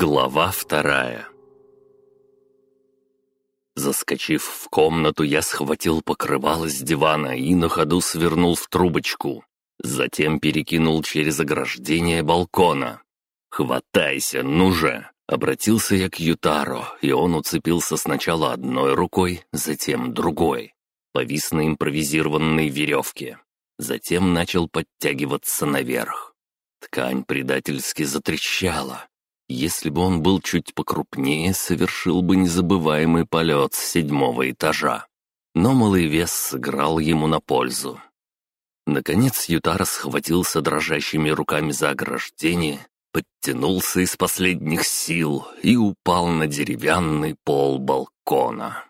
Глава вторая Заскочив в комнату, я схватил покрывало с дивана и на ходу свернул в трубочку. Затем перекинул через ограждение балкона. «Хватайся, ну же!» Обратился я к Ютаро, и он уцепился сначала одной рукой, затем другой. Повис на импровизированной веревке. Затем начал подтягиваться наверх. Ткань предательски затрещала. Если бы он был чуть покрупнее, совершил бы незабываемый полет с седьмого этажа. Но малый вес сыграл ему на пользу. Наконец Ютара схватился дрожащими руками за ограждение, подтянулся из последних сил и упал на деревянный пол балкона.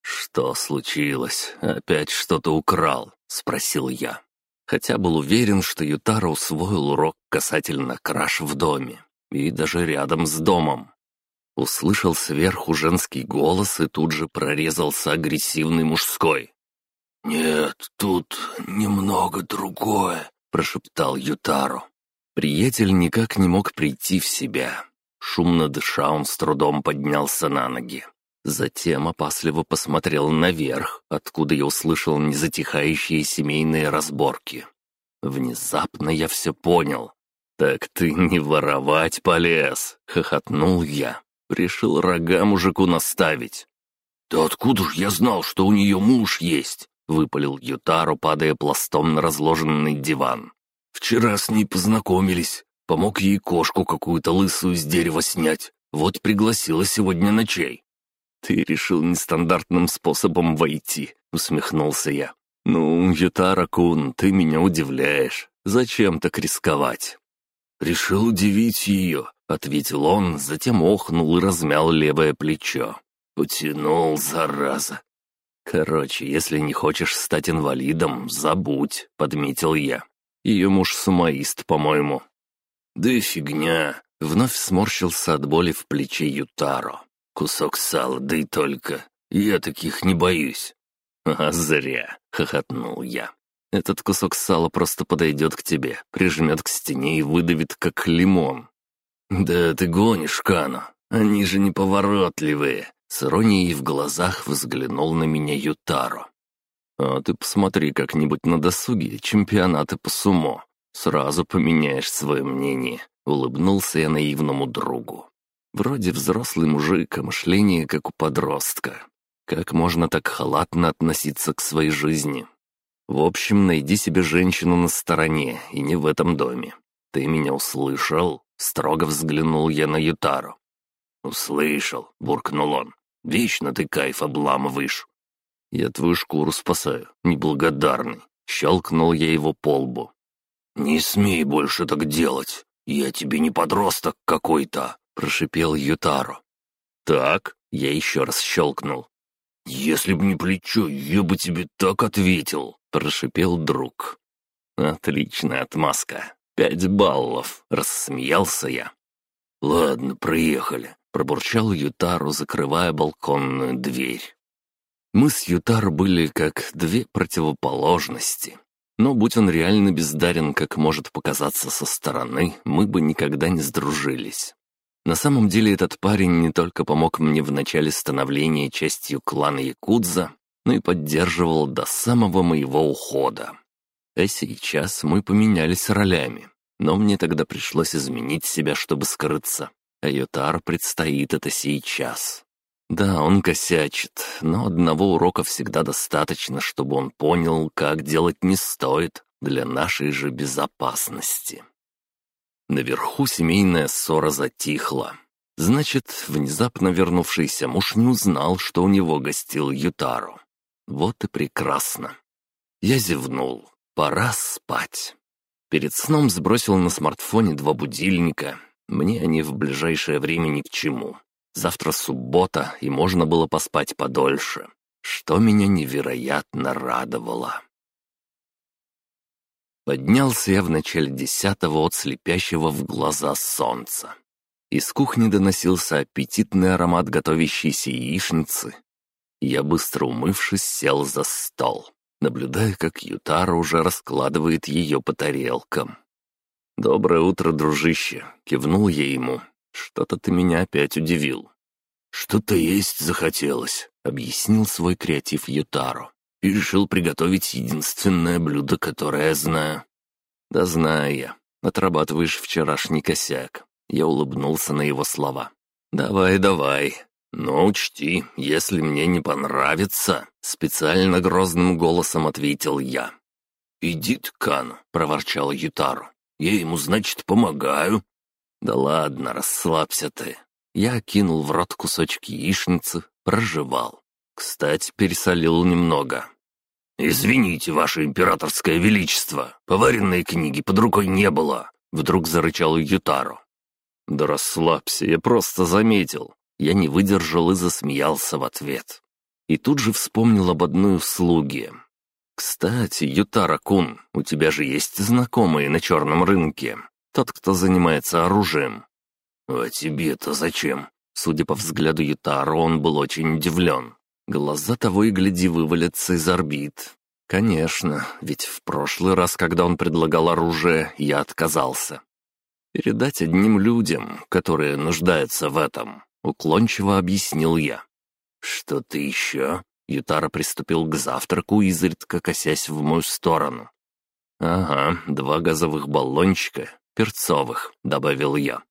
«Что случилось? Опять что-то украл?» — спросил я. Хотя был уверен, что Ютара усвоил урок касательно краж в доме и даже рядом с домом. Услышал сверху женский голос и тут же прорезался агрессивный мужской. «Нет, тут немного другое», — прошептал Ютару. Приятель никак не мог прийти в себя. Шумно дыша, он с трудом поднялся на ноги. Затем опасливо посмотрел наверх, откуда я услышал незатихающие семейные разборки. Внезапно я все понял. «Так ты не воровать полез!» — хохотнул я. Решил рога мужику наставить. «Да откуда ж я знал, что у нее муж есть?» — выпалил Ютару, падая пластом на разложенный диван. «Вчера с ней познакомились. Помог ей кошку какую-то лысую с дерева снять. Вот пригласила сегодня на чай. «Ты решил нестандартным способом войти», — усмехнулся я. «Ну, Ютара-кун, ты меня удивляешь. Зачем так рисковать?» «Решил удивить ее», — ответил он, затем охнул и размял левое плечо. Потянул, зараза. «Короче, если не хочешь стать инвалидом, забудь», — подметил я. «Ее муж сумоист, по-моему». «Да и фигня», — вновь сморщился от боли в плече Ютаро. Кусок сала, да и только. Я таких не боюсь». «А зря!» — хохотнул я. «Этот кусок сала просто подойдет к тебе, прижмет к стене и выдавит, как лимон». «Да ты гонишь, Кано. Они же неповоротливые!» С иронией в глазах взглянул на меня Ютаро. «А ты посмотри как-нибудь на досуге чемпионаты по сумо. Сразу поменяешь свое мнение», — улыбнулся я наивному другу. Вроде взрослый мужик, а мышление как у подростка. Как можно так халатно относиться к своей жизни? В общем, найди себе женщину на стороне, и не в этом доме. Ты меня услышал?» Строго взглянул я на Ютару. «Услышал», — буркнул он. «Вечно ты кайф обламываешь». «Я твою шкуру спасаю, неблагодарный», — щелкнул я его по лбу. «Не смей больше так делать. Я тебе не подросток какой-то», — прошипел Ютаро. «Так?» — я еще раз щелкнул. «Если б не плечо, я бы тебе так ответил», — прошипел друг. «Отличная отмазка. Пять баллов», — рассмеялся я. «Ладно, приехали», — пробурчал Ютару, закрывая балконную дверь. Мы с Ютару были как две противоположности. Но будь он реально бездарен, как может показаться со стороны, мы бы никогда не сдружились. На самом деле этот парень не только помог мне в начале становления частью клана Якудза, но и поддерживал до самого моего ухода. А сейчас мы поменялись ролями, но мне тогда пришлось изменить себя, чтобы скрыться, а Йотар предстоит это сейчас. Да, он косячит, но одного урока всегда достаточно, чтобы он понял, как делать не стоит для нашей же безопасности. Наверху семейная ссора затихла. Значит, внезапно вернувшийся муж не узнал, что у него гостил Ютару. Вот и прекрасно. Я зевнул. Пора спать. Перед сном сбросил на смартфоне два будильника. Мне они в ближайшее время ни к чему. Завтра суббота, и можно было поспать подольше, что меня невероятно радовало. Поднялся я в начале десятого от слепящего в глаза солнца. Из кухни доносился аппетитный аромат готовящейся яичницы. Я, быстро умывшись, сел за стол, наблюдая, как Ютара уже раскладывает ее по тарелкам. «Доброе утро, дружище!» — кивнул я ему. Что-то ты меня опять удивил». «Что-то есть захотелось», — объяснил свой креатив Ютаро. «И решил приготовить единственное блюдо, которое я знаю». «Да знаю я. Отрабатываешь вчерашний косяк». Я улыбнулся на его слова. «Давай, давай. Но учти, если мне не понравится...» Специально грозным голосом ответил я. «Иди ты, Кану», — проворчал Ютару. «Я ему, значит, помогаю». «Да ладно, расслабься ты. Я кинул в рот кусочки яичницы, прожевал. Кстати, пересолил немного. «Извините, ваше императорское величество, поваренной книги под рукой не было», — вдруг зарычал Ютаро. «Да расслабься, я просто заметил». Я не выдержал и засмеялся в ответ. И тут же вспомнил об одной услуге. «Кстати, Ютара-кун, у тебя же есть знакомые на черном рынке. Тот, кто занимается оружием. «А тебе-то зачем?» Судя по взгляду Ютаро, он был очень удивлен. Глаза того и гляди вывалятся из орбит. Конечно, ведь в прошлый раз, когда он предлагал оружие, я отказался. Передать одним людям, которые нуждаются в этом, уклончиво объяснил я. «Что-то еще?» Ютара приступил к завтраку, изредка косясь в мою сторону. «Ага, два газовых баллончика, перцовых», — добавил я.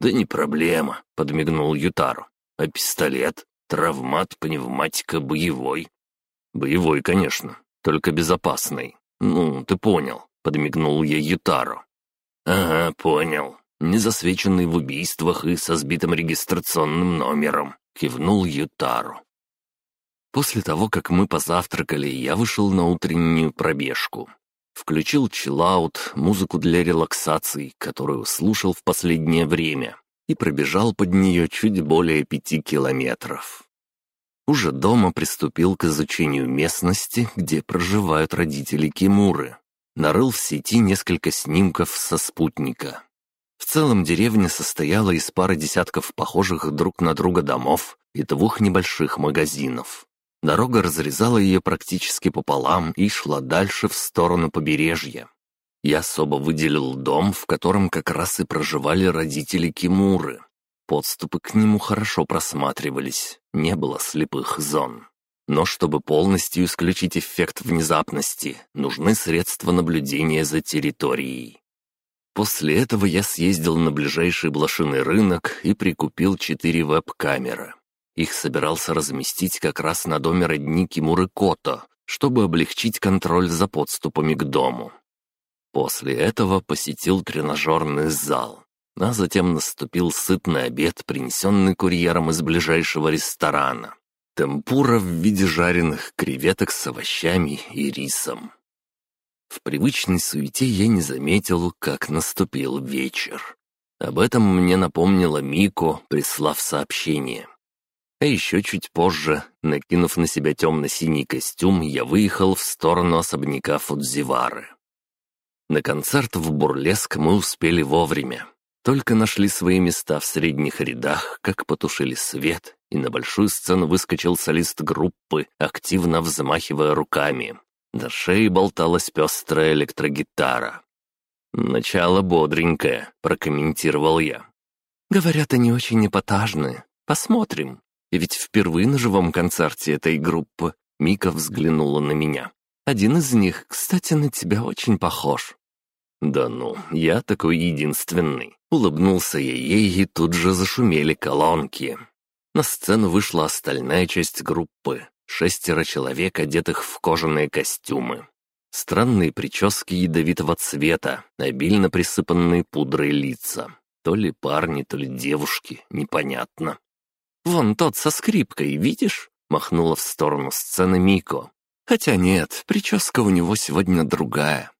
«Да не проблема», — подмигнул Ютару. «А пистолет? Травмат, пневматика, боевой?» «Боевой, конечно, только безопасный. Ну, ты понял», — подмигнул я Ютару. «Ага, понял. Не засвеченный в убийствах и со сбитым регистрационным номером», — кивнул Ютару. После того, как мы позавтракали, я вышел на утреннюю пробежку. Включил чиллаут, музыку для релаксации, которую слушал в последнее время, и пробежал под нее чуть более пяти километров. Уже дома приступил к изучению местности, где проживают родители Кимуры. Нарыл в сети несколько снимков со спутника. В целом деревня состояла из пары десятков похожих друг на друга домов и двух небольших магазинов. Дорога разрезала ее практически пополам и шла дальше в сторону побережья. Я особо выделил дом, в котором как раз и проживали родители Кимуры. Подступы к нему хорошо просматривались, не было слепых зон. Но чтобы полностью исключить эффект внезапности, нужны средства наблюдения за территорией. После этого я съездил на ближайший блошиный рынок и прикупил четыре веб-камеры. Их собирался разместить как раз на доме родни Кимуры Кото, чтобы облегчить контроль за подступами к дому. После этого посетил тренажерный зал, а затем наступил сытный обед, принесенный курьером из ближайшего ресторана. Темпура в виде жареных креветок с овощами и рисом. В привычной суете я не заметил, как наступил вечер. Об этом мне напомнила Мико, прислав сообщение. А еще чуть позже, накинув на себя темно-синий костюм, я выехал в сторону особняка Фудзивары. На концерт в Бурлеск мы успели вовремя. Только нашли свои места в средних рядах, как потушили свет, и на большую сцену выскочил солист группы, активно взмахивая руками. До шеи болталась пестрая электрогитара. «Начало бодренькое», — прокомментировал я. «Говорят, они очень эпатажные. Посмотрим», ведь впервые на живом концерте этой группы Мика взглянула на меня. Один из них, кстати, на тебя очень похож. «Да ну, я такой единственный». Улыбнулся я ей, и тут же зашумели колонки. На сцену вышла остальная часть группы. Шестеро человек, одетых в кожаные костюмы. Странные прически ядовитого цвета, обильно присыпанные пудрой лица. То ли парни, то ли девушки, непонятно. «Вон тот со скрипкой, видишь?» — махнула в сторону сцены Мико. «Хотя нет, прическа у него сегодня другая».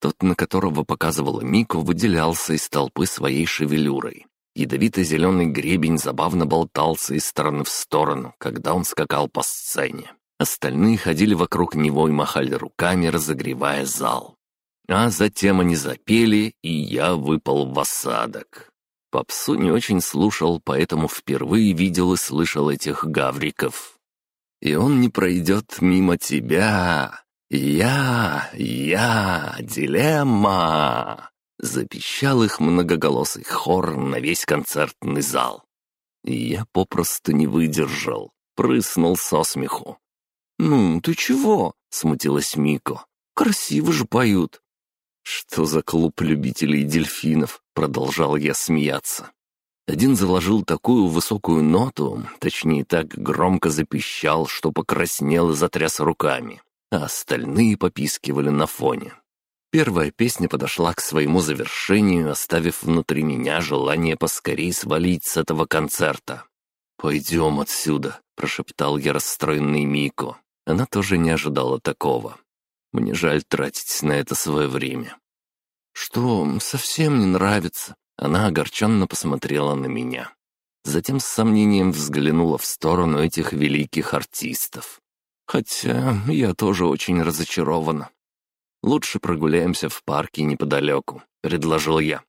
Тот, на которого показывала Мико, выделялся из толпы своей шевелюрой. Ядовито-зеленый гребень забавно болтался из стороны в сторону, когда он скакал по сцене. Остальные ходили вокруг него и махали руками, разогревая зал. А затем они запели, и я выпал в осадок. Попсу не очень слушал, поэтому впервые видел и слышал этих гавриков. И он не пройдет мимо тебя. Я, я, дилемма. Запищал их многоголосый хор на весь концертный зал. И я попросту не выдержал, прыснул со смеху. «Ну, ты чего?» — смутилась Мико. «Красиво же поют». «Что за клуб любителей дельфинов?» — продолжал я смеяться. Один заложил такую высокую ноту, точнее так громко запищал, что покраснел и затряс руками, а остальные попискивали на фоне. Первая песня подошла к своему завершению, оставив внутри меня желание поскорей свалить с этого концерта. «Пойдем отсюда», — прошептал я расстроенный Мико. Она тоже не ожидала такого. Мне жаль тратить на это свое время. «Что, совсем не нравится?» Она огорченно посмотрела на меня. Затем с сомнением взглянула в сторону этих великих артистов. Хотя я тоже очень разочарована. Лучше прогуляемся в парке неподалеку», — предложил я.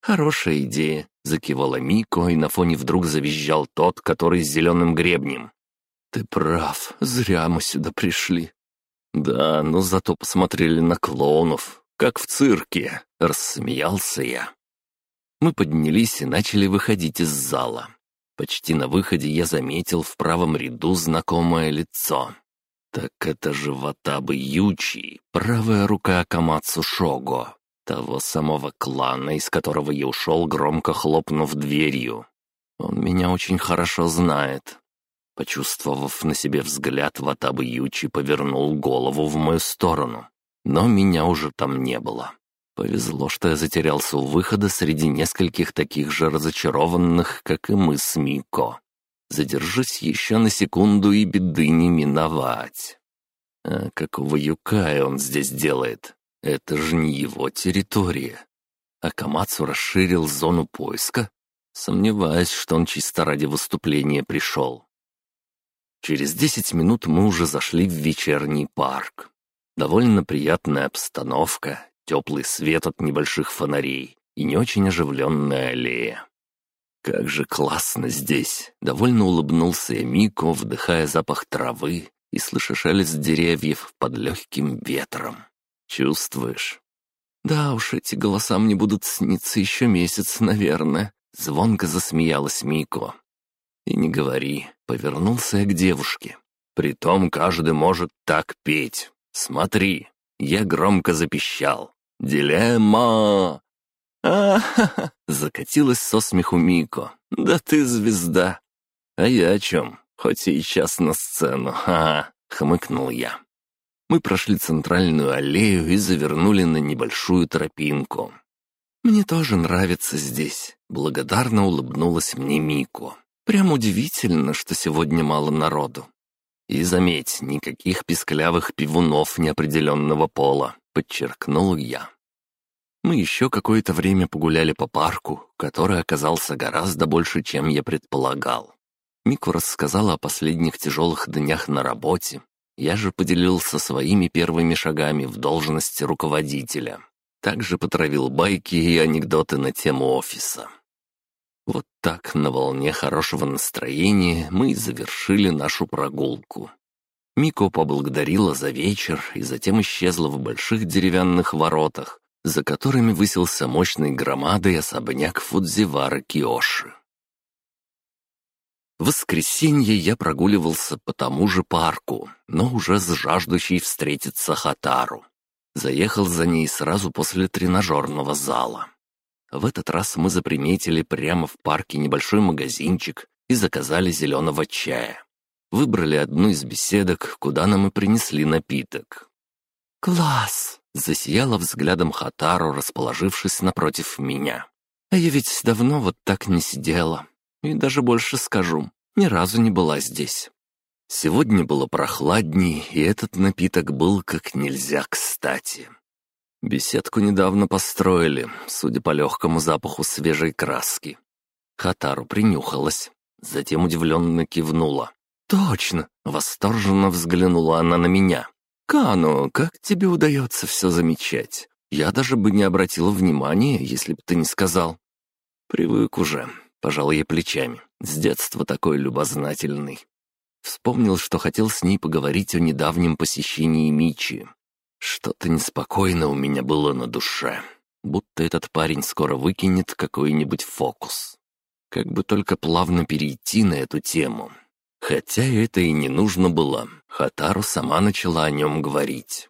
«Хорошая идея», — закивала Мико, и на фоне вдруг завизжал тот, который с зеленым гребнем. «Ты прав, зря мы сюда пришли». «Да, но зато посмотрели на клоунов, как в цирке», — рассмеялся я. Мы поднялись и начали выходить из зала. Почти на выходе я заметил в правом ряду знакомое лицо. Так это же Ватабы Ючи, правая рука Акамацу Шого, того самого клана, из которого я ушел, громко хлопнув дверью. Он меня очень хорошо знает. Почувствовав на себе взгляд, Ватабы Ючи повернул голову в мою сторону. Но меня уже там не было. Повезло, что я затерялся у выхода среди нескольких таких же разочарованных, как и мы с Мико. Задержусь еще на секунду, и беды не миновать. А какого юкая он здесь делает? Это же не его территория. А Камацу расширил зону поиска? Сомневаюсь, что он чисто ради выступления пришел. Через десять минут мы уже зашли в вечерний парк. Довольно приятная обстановка, теплый свет от небольших фонарей и не очень оживленная аллея. «Как же классно здесь!» — довольно улыбнулся я Мико, вдыхая запах травы и слыша шелест деревьев под легким ветром. «Чувствуешь?» «Да уж, эти голоса мне будут сниться еще месяц, наверное», — звонко засмеялась Мико. «И не говори», — повернулся я к девушке. «Притом каждый может так петь. Смотри!» Я громко запищал. «Дилемма! закатилась со смеху Мико. «Да ты звезда!» «А я о чем? Хоть сейчас на сцену, ха!» — хмыкнул я. Мы прошли центральную аллею и завернули на небольшую тропинку. «Мне тоже нравится здесь», — благодарно улыбнулась мне Мико. «Прям удивительно, что сегодня мало народу». «И заметь, никаких писклявых пивунов неопределенного пола», — подчеркнул я. Мы еще какое-то время погуляли по парку, который оказался гораздо больше, чем я предполагал. Мику рассказала о последних тяжелых днях на работе. Я же поделился своими первыми шагами в должности руководителя. Также потравил байки и анекдоты на тему офиса. Вот так, на волне хорошего настроения, мы и завершили нашу прогулку. Мико поблагодарила за вечер и затем исчезла в больших деревянных воротах, за которыми высился мощной громадой особняк Фудзивара Киоши. В воскресенье я прогуливался по тому же парку, но уже с жаждущей встретиться Хатару. Заехал за ней сразу после тренажерного зала. В этот раз мы заприметили прямо в парке небольшой магазинчик и заказали зеленого чая. Выбрали одну из беседок, куда нам и принесли напиток. «Класс!» — засияла взглядом Хатару, расположившись напротив меня. «А я ведь давно вот так не сидела. И даже больше скажу, ни разу не была здесь». Сегодня было прохладней, и этот напиток был как нельзя кстати. Беседку недавно построили, судя по легкому запаху свежей краски. Хатару принюхалась, затем удивленно кивнула. «Точно!» — восторженно взглянула она на меня. «Кану, как тебе удается все замечать? Я даже бы не обратила внимания, если бы ты не сказал». «Привык уже», — пожал я плечами. «С детства такой любознательный». Вспомнил, что хотел с ней поговорить о недавнем посещении Мичи. Что-то неспокойно у меня было на душе. будто этот парень скоро выкинет какой-нибудь фокус. Как бы только плавно перейти на эту тему. Хотя это и не нужно было, Хатару сама начала о нем говорить.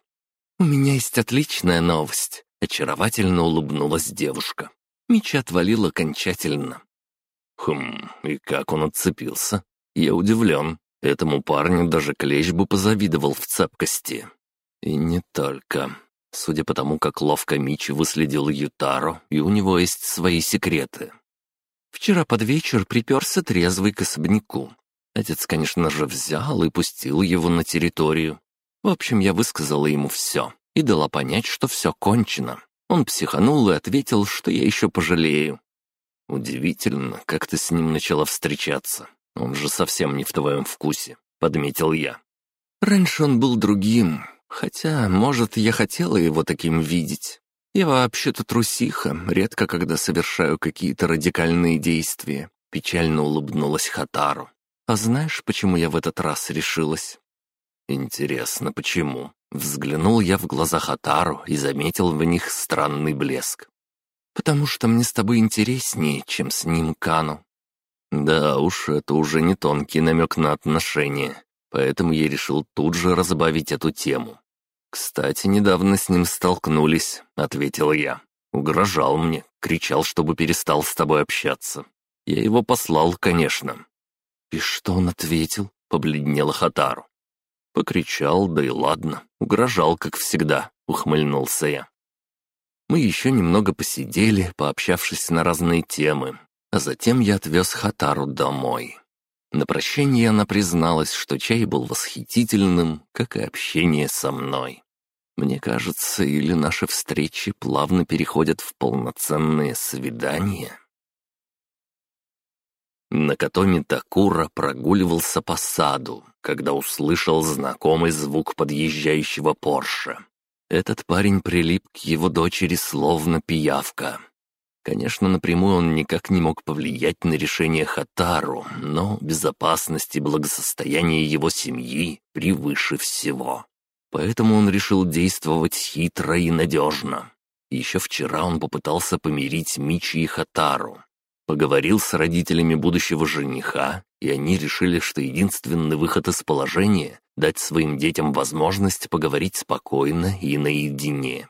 «У меня есть отличная новость», — очаровательно улыбнулась девушка. Меча отвалил окончательно. Хм, и как он отцепился? Я удивлен. Этому парню даже клещ бы позавидовал в цепкости. И не только. Судя по тому, как ловко Мичи выследил Ютаро, и у него есть свои секреты. Вчера под вечер приперся трезвый к особняку. Отец, конечно же, взял и пустил его на территорию. В общем, я высказала ему все и дала понять, что все кончено. Он психанул и ответил, что я еще пожалею. «Удивительно, как ты с ним начала встречаться. Он же совсем не в твоем вкусе», — подметил я. «Раньше он был другим, хотя, может, я хотела его таким видеть. Я вообще-то трусиха, редко когда совершаю какие-то радикальные действия», — печально улыбнулась Хатару. «А знаешь, почему я в этот раз решилась?» «Интересно, почему?» Взглянул я в глаза Хатару и заметил в них странный блеск. «Потому что мне с тобой интереснее, чем с ним Кану». Да уж, это уже не тонкий намек на отношения, поэтому я решил тут же разбавить эту тему. «Кстати, недавно с ним столкнулись», — ответил я. Угрожал мне, кричал, чтобы перестал с тобой общаться. Я его послал, конечно. «И что он ответил?» — побледнела Хатару. Покричал, да и ладно, угрожал, как всегда, ухмыльнулся я. Мы еще немного посидели, пообщавшись на разные темы, а затем я отвез Хатару домой. На прощание она призналась, что чай был восхитительным, как и общение со мной. Мне кажется, или наши встречи плавно переходят в полноценные свидания. Накатоми Такура прогуливался по саду, когда услышал знакомый звук подъезжающего Порше. Этот парень прилип к его дочери словно пиявка. Конечно, напрямую он никак не мог повлиять на решение Хатару, но безопасность и благосостояние его семьи превыше всего. Поэтому он решил действовать хитро и надежно. Еще вчера он попытался помирить Мичи и Хатару. Поговорил с родителями будущего жениха и они решили, что единственный выход из положения — дать своим детям возможность поговорить спокойно и наедине.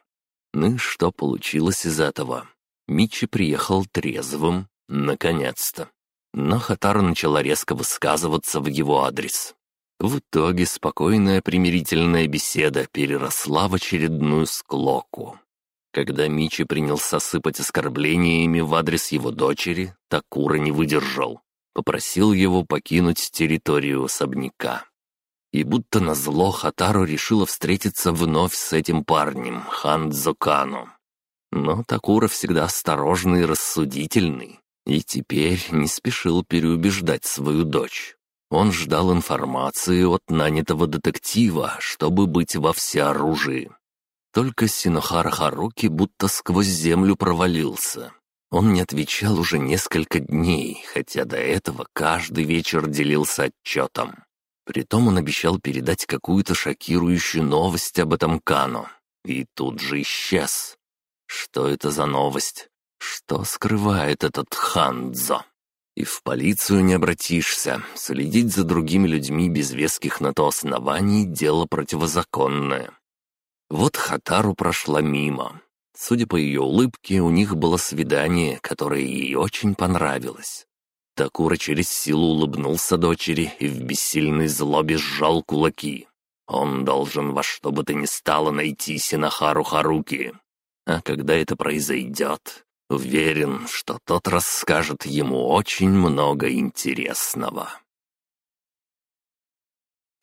Ну и что получилось из этого? Мичи приехал трезвым, наконец-то. Но Хатара начала резко высказываться в его адрес. В итоге спокойная примирительная беседа переросла в очередную склоку. Когда Мичи принялся сыпать оскорблениями в адрес его дочери, Такура не выдержал попросил его покинуть территорию особняка. И будто назло Хатару решила встретиться вновь с этим парнем, Хандзо Кану. Но Такура всегда осторожный и рассудительный, и теперь не спешил переубеждать свою дочь. Он ждал информации от нанятого детектива, чтобы быть во всеоружии. Только Синохара Харуки будто сквозь землю провалился. Он не отвечал уже несколько дней, хотя до этого каждый вечер делился отчетом. Притом он обещал передать какую-то шокирующую новость об этом Кано. И тут же исчез. Что это за новость? Что скрывает этот Ханзо? И в полицию не обратишься. Следить за другими людьми без веских на то оснований — дело противозаконное. Вот Хатару прошла мимо. Судя по ее улыбке, у них было свидание, которое ей очень понравилось. Такура через силу улыбнулся дочери и в бессильной злобе сжал кулаки. Он должен во что бы то ни стало найти Синахару Харуки. А когда это произойдет, уверен, что тот расскажет ему очень много интересного.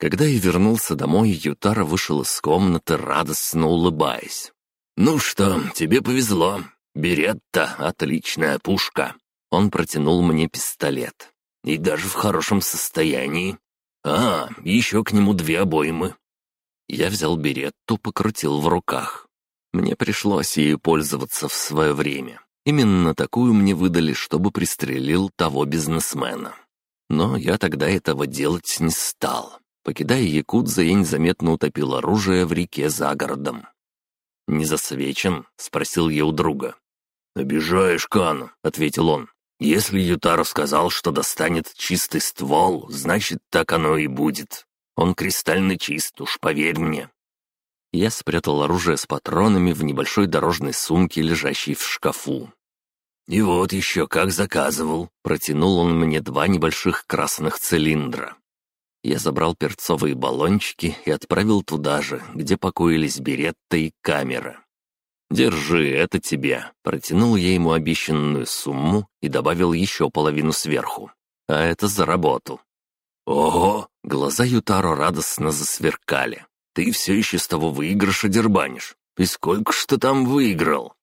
Когда я вернулся домой, Ютара вышел из комнаты, радостно улыбаясь. «Ну что, тебе повезло. Беретта — отличная пушка». Он протянул мне пистолет. И даже в хорошем состоянии. А, еще к нему две обоймы. Я взял беретту, покрутил в руках. Мне пришлось ею пользоваться в свое время. Именно такую мне выдали, чтобы пристрелил того бизнесмена. Но я тогда этого делать не стал. Покидая Якудза, я незаметно утопил оружие в реке за городом. «Не засвечен?» — спросил я у друга. «Обижаешь, Кан», — ответил он. «Если Ютаро сказал, что достанет чистый ствол, значит, так оно и будет. Он кристально чист, уж поверь мне». Я спрятал оружие с патронами в небольшой дорожной сумке, лежащей в шкафу. «И вот еще, как заказывал», — протянул он мне два небольших красных цилиндра. Я забрал перцовые баллончики и отправил туда же, где покоились беретта и камера. «Держи, это тебе», — протянул я ему обещанную сумму и добавил еще половину сверху. «А это за работу». «Ого!» — глаза Ютаро радостно засверкали. «Ты все еще с того выигрыша дербанишь. И сколько ж ты там выиграл?»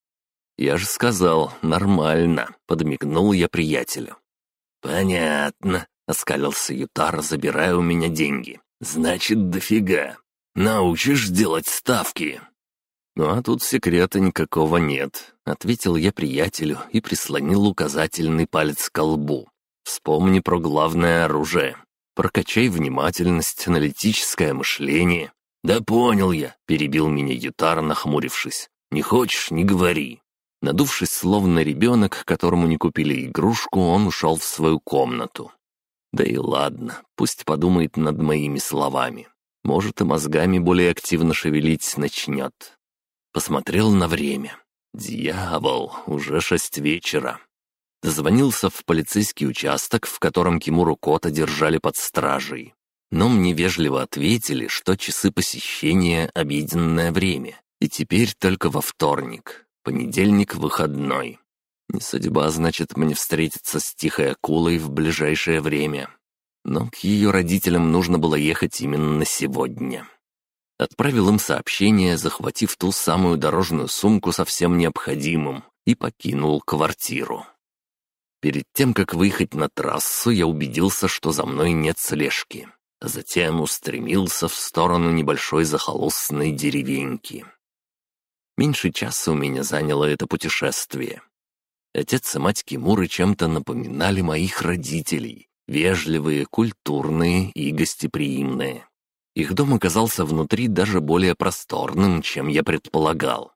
«Я же сказал, нормально», — подмигнул я приятелю. «Понятно», — оскалился Ютаро, забирая у меня деньги. «Значит, дофига. Научишь делать ставки?» «Ну а тут секрета никакого нет», — ответил я приятелю и прислонил указательный палец к лбу. «Вспомни про главное оружие. Прокачай внимательность, аналитическое мышление». «Да понял я», — перебил меня Ютар, нахмурившись. «Не хочешь — не говори». Надувшись словно ребенок, которому не купили игрушку, он ушел в свою комнату. Да и ладно, пусть подумает над моими словами. Может, и мозгами более активно шевелить начнет. Посмотрел на время. Дьявол, уже шесть вечера. Дозвонился в полицейский участок, в котором Кимуру Кота держали под стражей. Но мне вежливо ответили, что часы посещения — обеденное время, и теперь только во вторник. Понедельник — выходной. Не судьба, значит, мне встретиться с тихой акулой в ближайшее время. Но к ее родителям нужно было ехать именно сегодня. Отправил им сообщение, захватив ту самую дорожную сумку со всем необходимым, и покинул квартиру. Перед тем, как выехать на трассу, я убедился, что за мной нет слежки. А затем устремился в сторону небольшой захолустной деревеньки. Меньше часа у меня заняло это путешествие. Отец и мать Кимуры чем-то напоминали моих родителей. Вежливые, культурные и гостеприимные. Их дом оказался внутри даже более просторным, чем я предполагал.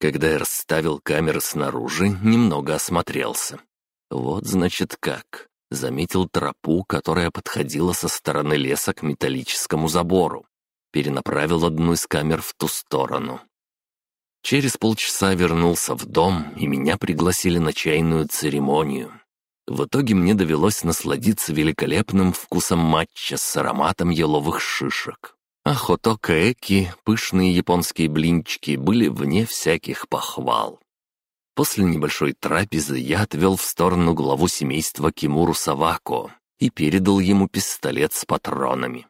Когда я расставил камеры снаружи, немного осмотрелся. Вот значит как. Заметил тропу, которая подходила со стороны леса к металлическому забору. Перенаправил одну из камер в ту сторону. Через полчаса вернулся в дом, и меня пригласили на чайную церемонию. В итоге мне довелось насладиться великолепным вкусом матча с ароматом еловых шишек. А хотокаэки, пышные японские блинчики, были вне всяких похвал. После небольшой трапезы я отвел в сторону главу семейства Кимуру Савако и передал ему пистолет с патронами.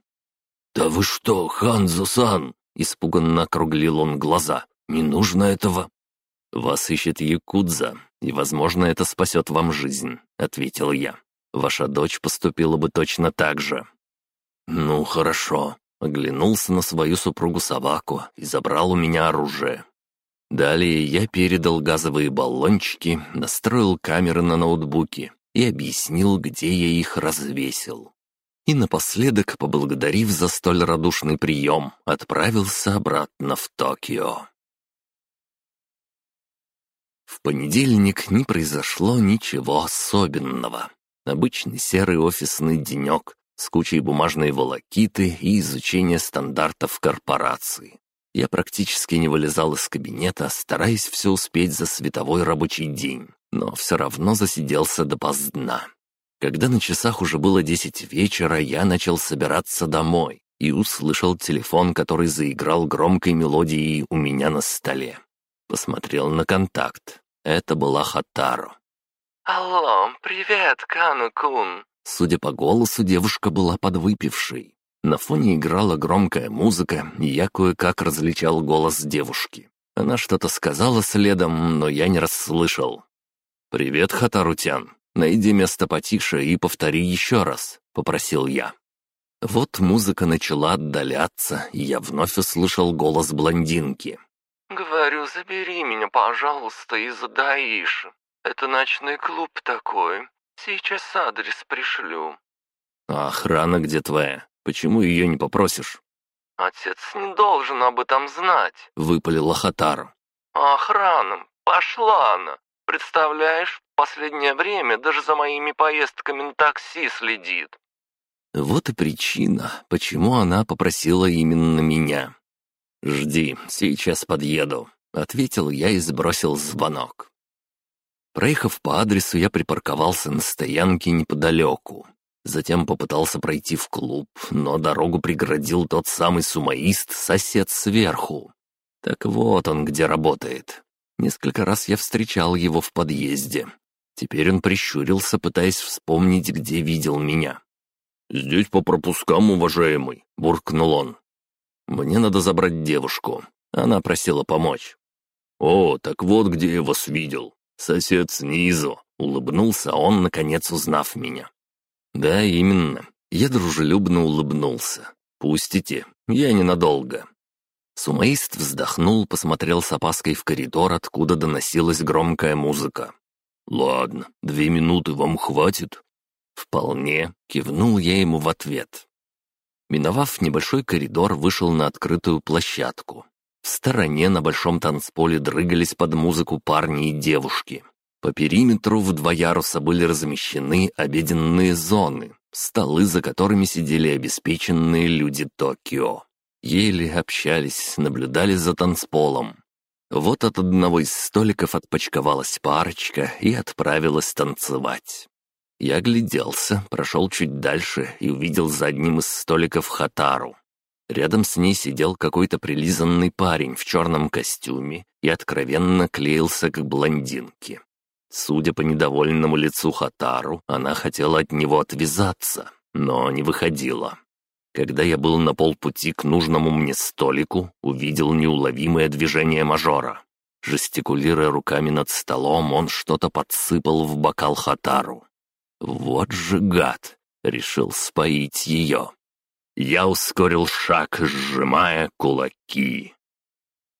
«Да вы что, Ханзо-сан!» — испуганно округлил он глаза. «Не нужно этого!» «Вас ищет Якудза, и, возможно, это спасет вам жизнь», — ответил я. «Ваша дочь поступила бы точно так же». «Ну, хорошо», — оглянулся на свою супругу собаку и забрал у меня оружие. Далее я передал газовые баллончики, настроил камеры на ноутбуке и объяснил, где я их развесил. И напоследок, поблагодарив за столь радушный прием, отправился обратно в Токио. В понедельник не произошло ничего особенного. Обычный серый офисный денек с кучей бумажной волокиты и изучения стандартов корпорации. Я практически не вылезал из кабинета, стараясь все успеть за световой рабочий день, но все равно засиделся допоздна. Когда на часах уже было десять вечера, я начал собираться домой и услышал телефон, который заиграл громкой мелодией у меня на столе. Посмотрел на контакт. Это была Хатару. «Алло, привет, Кану-кун!» Судя по голосу, девушка была подвыпившей. На фоне играла громкая музыка, и я кое-как различал голос девушки. Она что-то сказала следом, но я не расслышал. «Привет, Хатарутян. Найди место потише и повтори еще раз», — попросил я. Вот музыка начала отдаляться, и я вновь услышал голос блондинки. «Говорю, забери меня, пожалуйста, из Даиши. Это ночной клуб такой. Сейчас адрес пришлю». «А охрана где твоя? Почему ее не попросишь?» «Отец не должен об этом знать», — выпалила Хатар. «А охрана пошла она. Представляешь, в последнее время даже за моими поездками на такси следит». Вот и причина, почему она попросила именно меня. «Жди, сейчас подъеду», — ответил я и сбросил звонок. Проехав по адресу, я припарковался на стоянке неподалеку. Затем попытался пройти в клуб, но дорогу преградил тот самый сумоист, сосед сверху. Так вот он где работает. Несколько раз я встречал его в подъезде. Теперь он прищурился, пытаясь вспомнить, где видел меня. «Здесь по пропускам, уважаемый», — буркнул он. «Мне надо забрать девушку. Она просила помочь». «О, так вот где я вас видел. Сосед снизу», — улыбнулся он, наконец узнав меня. «Да, именно. Я дружелюбно улыбнулся. Пустите, я ненадолго». Сумаист вздохнул, посмотрел с опаской в коридор, откуда доносилась громкая музыка. «Ладно, две минуты вам хватит?» «Вполне», — кивнул я ему в ответ. Миновав небольшой коридор, вышел на открытую площадку. В стороне на большом танцполе дрыгались под музыку парни и девушки. По периметру в два яруса были размещены обеденные зоны, столы, за которыми сидели обеспеченные люди Токио. Ели, общались, наблюдали за танцполом. Вот от одного из столиков отпочковалась парочка и отправилась танцевать. Я огляделся, прошел чуть дальше и увидел за одним из столиков Хатару. Рядом с ней сидел какой-то прилизанный парень в черном костюме и откровенно клеился к блондинке. Судя по недовольному лицу Хатару, она хотела от него отвязаться, но не выходила. Когда я был на полпути к нужному мне столику, увидел неуловимое движение мажора. Жестикулируя руками над столом, он что-то подсыпал в бокал Хатару. Вот же гад! Решил споить ее. Я ускорил шаг, сжимая кулаки.